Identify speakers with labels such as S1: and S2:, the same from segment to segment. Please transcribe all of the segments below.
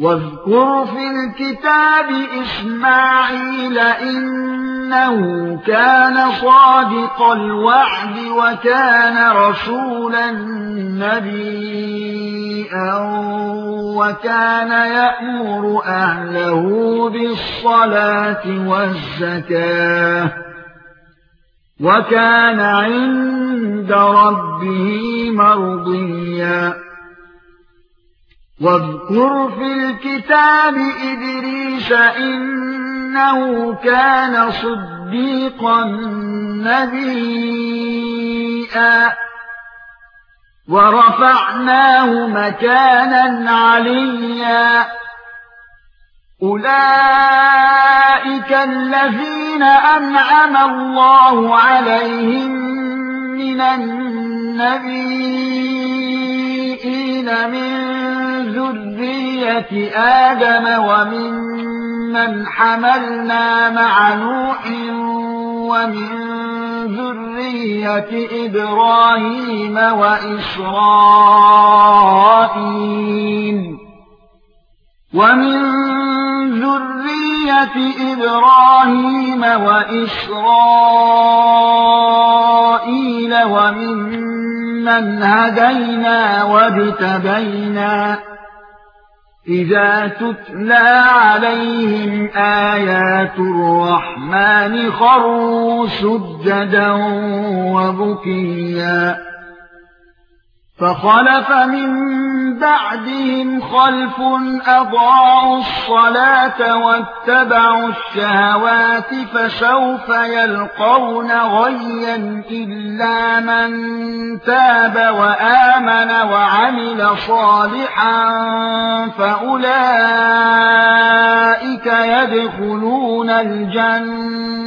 S1: واذكر في الكتاب إسماعيل إنه كان صادق الوعد وكان رسولا نبيا وكان يأمر أهله بالصلاة والزكاة وكان عند ربه مرضيا. واذكر في الكتاب إدريس إنه كان صديقا نبيا. ورفعناه مكانا عليا. أولئك الذين أنعم الله عليهم من النبيين من ذُرِّيَّةِ آدَمَ وَمِمَّنْ حَمَلْنَا مَعَ نُوحٍ وَمِن ذُرِّيَّةِ إِبْرَاهِيمَ وَإِسْرَائِيلَ وَمِن ذُرِّيَّةِ إِبْرَاهِيمَ وَإِسْرَائِيلَ وَمِمَّنْ هَدَيْنَا وَاجْتَبَيْنَا إِذَا تُتْلَى عَلَيْهِمْ آيَاتُ الرَّحْمَنِ خَرُّوا سُجَّدًا وَبُكِيًّا فَخَلَفَ مِن بَعْدِهِمْ خَلْفٌ أَضَاعُوا الصَّلَاةَ وَاتَّبَعُوا الشَّهَوَاتِ فَسَوْفَ يَلْقَوْنَ غَيًّا إِلَّا مَن تَابَ وَآمَنَ وَعَمِلَ صَالِحًا فَأُولَئِكَ يَدْخُلُونَ الْجَنَّةَ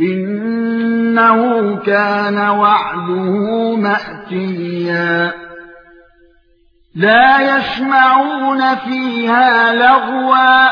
S1: إِنَّهُ كَانَ وَعْدُهُ مَأْتِيًّا. لَا يَسْمَعُونَ فِيهَا لَغْوًا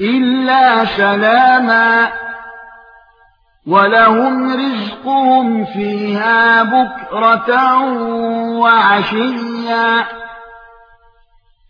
S1: إِلَّا سَلَامًا. وَلَهُمْ رِزْقُهُمْ فِيهَا بُكْرَةً وَعَشِيًّا.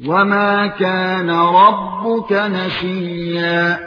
S1: وَمَا كَانَ رَبُّكَ نَسِيًّا